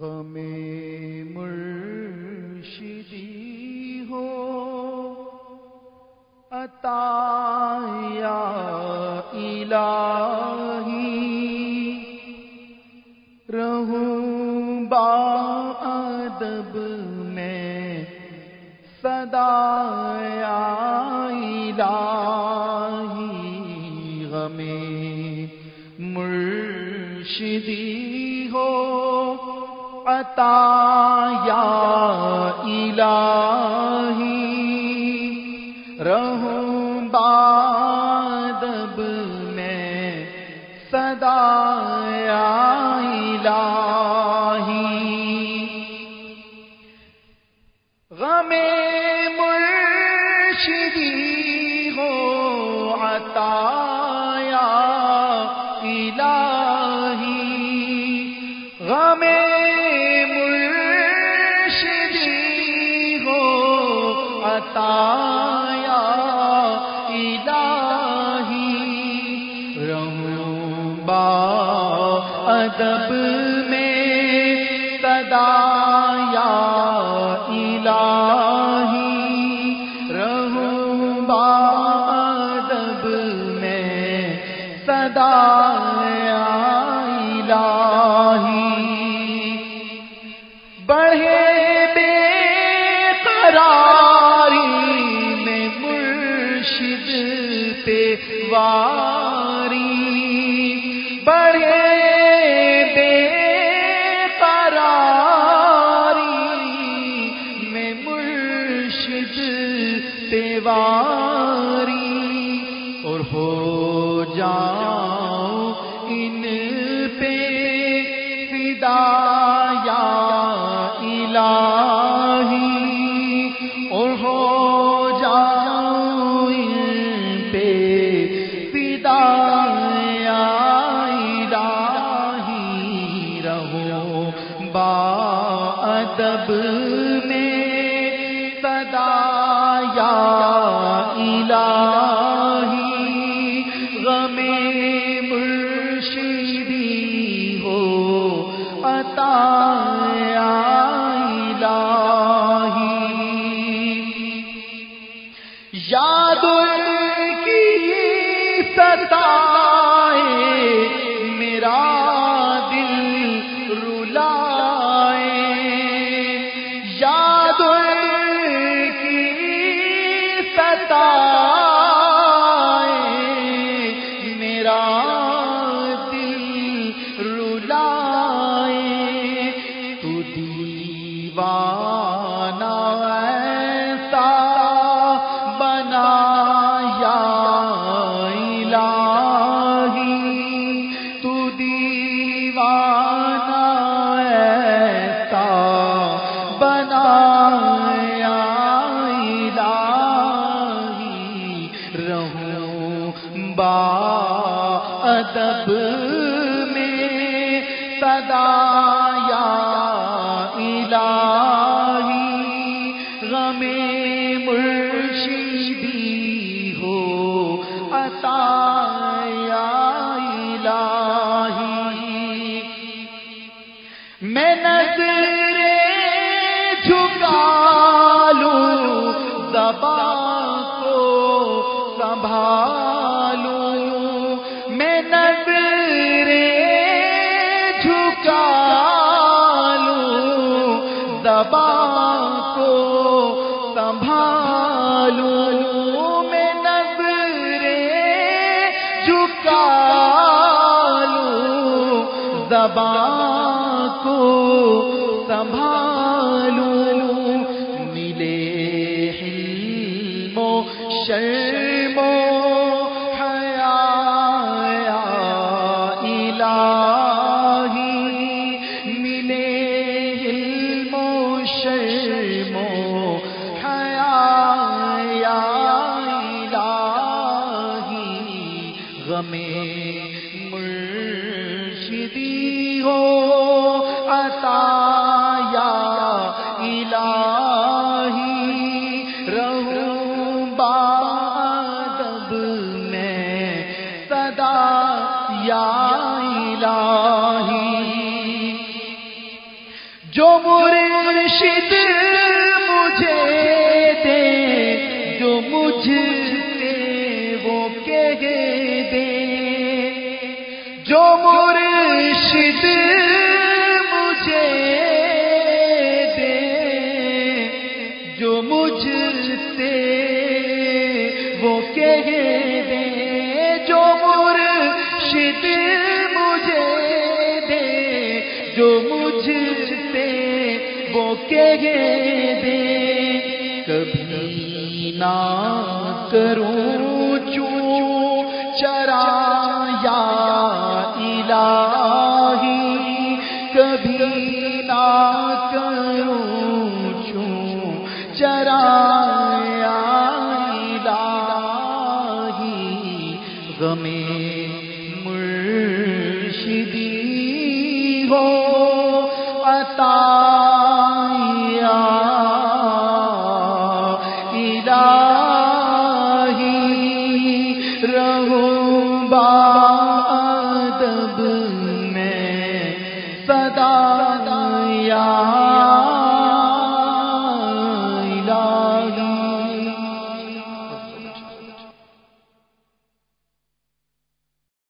غم مرشدی ہو۔ عطا یا الہی۔ رہوں با ادب میں صدا یا الہی۔ غم مرشدی ہو۔ عطا یا الہی رہوں بادب میں صدا یا الہی۔ غم مرشدی ہو، عطا یا الہی۔ غم عطا یا الہی رہوں با ادب میں صدا یا الہی رہوں با ادب میں صدا پہ واری بڑھے بے قراری میں مرشد پہ واری اور ہو جاؤں ان پہ فدا ادب میں صدا یا الہی غم مرشدی ہو عطا یا الہی۔ یاد دیوانہ ایسا الہی رہوں با ادب میں صدا جھکا لوں کو سنبھالوں میں نظر جھکا لوں زبان کو سنبھالوں۔ میں نظر جھکا لوں زبان کو سنبھالوں۔ غم مرشدی ہو عطا یا الہی رہوں بادب میں صدا یا الہی۔ جو مرشد مرشد مجھے دے، جو مجھ سے وہ کہہ دے۔ کبھی نہ کروں چوں چرا یا الہی۔ کبھی نہ کروں چوں چرا